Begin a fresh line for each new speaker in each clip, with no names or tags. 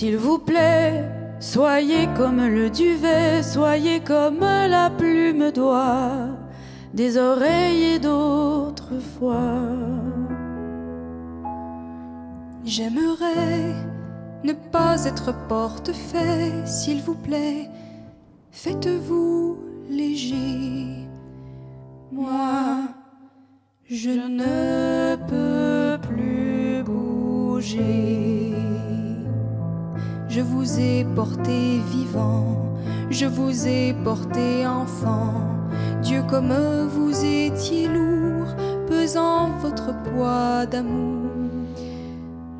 S'il vous plaît, soyez comme le duvet, soyez comme la plume d'oie des oreilles d'autrefois.
J'aimerais ne pas être portefeuille, s'il vous plaît, faites-vous léger. Moi, je ne peux plus bouger. Je vous ai porté vivant, je vous ai porté enfant. Dieu, comme vous étiez lourd, pesant votre poids d'amour.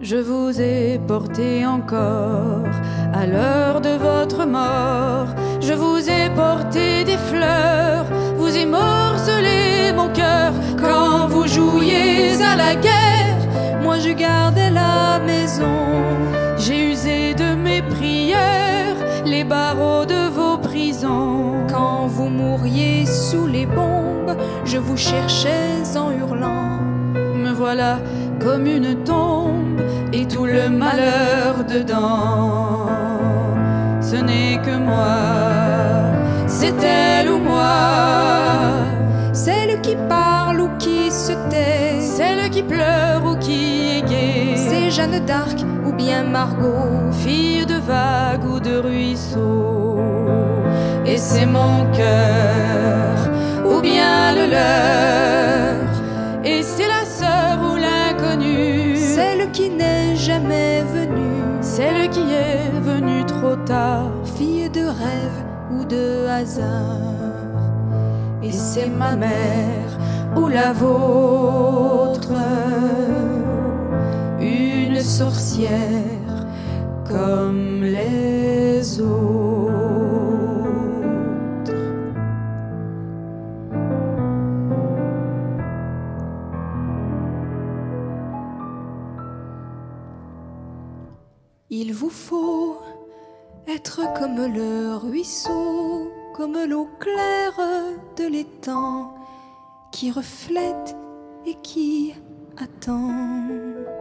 Je vous ai porté encore à l'heure de votre mort. Je vous ai porté des fleurs, vous émorcelez mon cœur quand vous jouiez à la guerre.
Moi je gardais la maison.
J'ai usé de les barreaux de vos prisons.
Quand vous mouriez sous les bombes, je vous cherchais en hurlant.
Me voilà comme une tombe et tout le malheur dedans. Ce n'est que moi, c'est elle ou moi,
Celle qui parle ou qui se tait,
celle qui pleure ou qui
Jeanne d'Arc ou bien Margot.
fille de vagues ou de ruisseaux. Et c'est mon cœur ou bien le leur, et c'est la sœur ou l'inconnue.
Celle qui n'est jamais venue,
Celle qui est venue trop tard,
fille de rêve ou de hasard.
et c'est ma mère ou la vôtre, comme les autres.
Il vous faut être comme le ruisseau, comme l'eau claire de l'étang qui reflète et qui attend.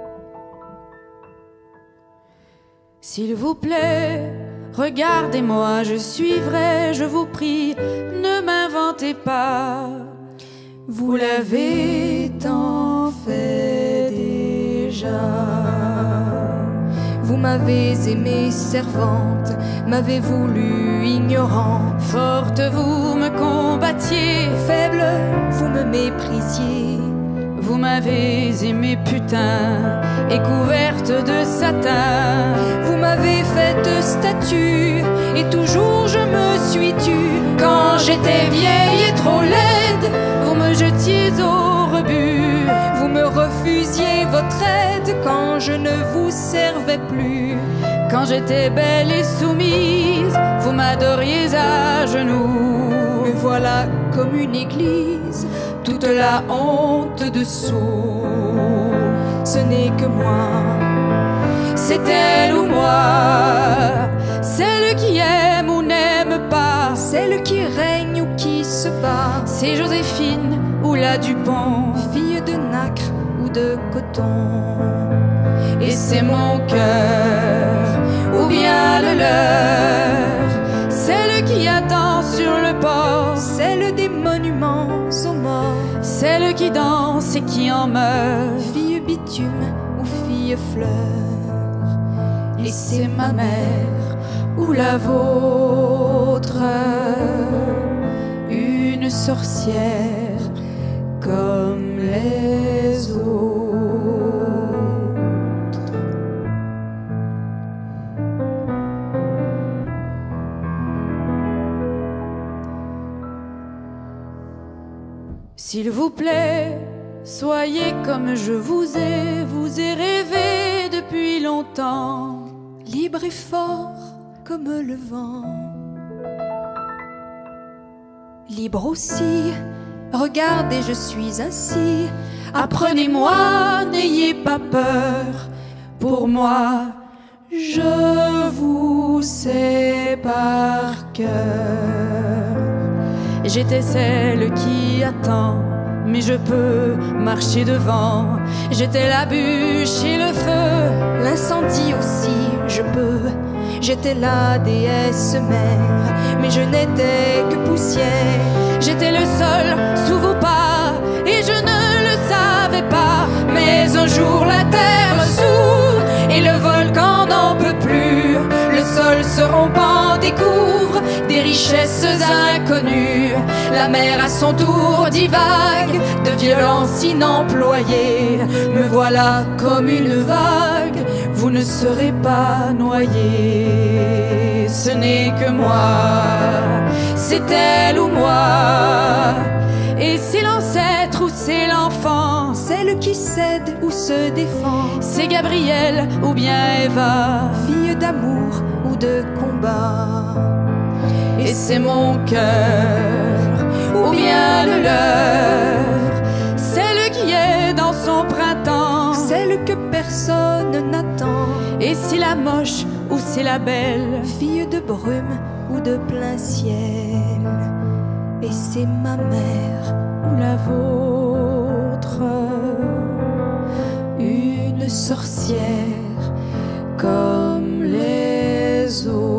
S'il vous plaît, regardez-moi, je suis vrai, je vous prie, ne m'inventez pas. Vous l'avez tant fait déjà.
Vous m'avez aimé servante, m'avez voulu ignorant,
Forte, vous me combattiez,
faible, vous me méprisiez.
vous m'avez aimé putain et couverte de satin.
M'avez faite statue et toujours je me suis tue.
Quand j'étais vieille et trop laide, vous me jetiez au rebut.
Vous me refusiez votre aide quand je ne vous servais plus.
Quand j'étais belle et soumise, vous m'adoriez à genoux.
Me voilà comme une église,
Toute la honte dessous,
ce n'est que moi.
C'est elle ou moi, celle qui aime ou n'aime pas.
Celle qui règne ou qui se bat,
C'est Joséphine ou la Dupont,
fille de nacre ou de coton.
et c'est mon cœur ou bien le leur, celle qui attend sur le port,
Celle des monuments aux morts,
celle qui danse et qui en meurt.
fille bitume ou fille fleur.
Et c'est ma mère ou la vôtre, une sorcière comme les autres. S'il vous plaît, soyez comme je vous ai, vous ai rêvé depuis longtemps.
Libre et fort comme le vent. Libre aussi, regardez, je suis ainsi.
Apprenez-moi, n'ayez pas peur. Pour moi, je vous sais par cœur. J'étais celle qui attend, mais je peux marcher devant. J'étais la bûche et le feu.
L'incendie aussi, je peux. J'étais la déesse mère, mais je n'étais que poussière.
J'étais le sol sous vos pas et je ne le savais pas. Mais un jour la terre s'ouvre et le volcan n'en peut plus. Le sol se rompant découvre richesses inconnues. La mer à son tour divague de violence inemployée. Me voilà comme une vague, vous ne serez pas noyé. Ce n'est que moi, c'est elle ou moi. Et c'est l'ancêtre ou c'est l'enfant,
Celle qui cède ou se défend,
c'est Gabriel ou bien Eva.
fille d'amour ou de combat.
Et c'est mon cœur, ou bien le leur, celle qui est dans son printemps.
Celle que personne n'attend,
Et c'est la moche ou c'est la belle,
fille de brume ou de plein ciel. Et c'est ma mère,
ou la vôtre, une sorcière comme les autres.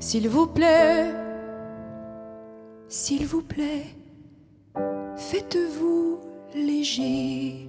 S'il vous plaît,
s'il vous plaît, faites-vous léger.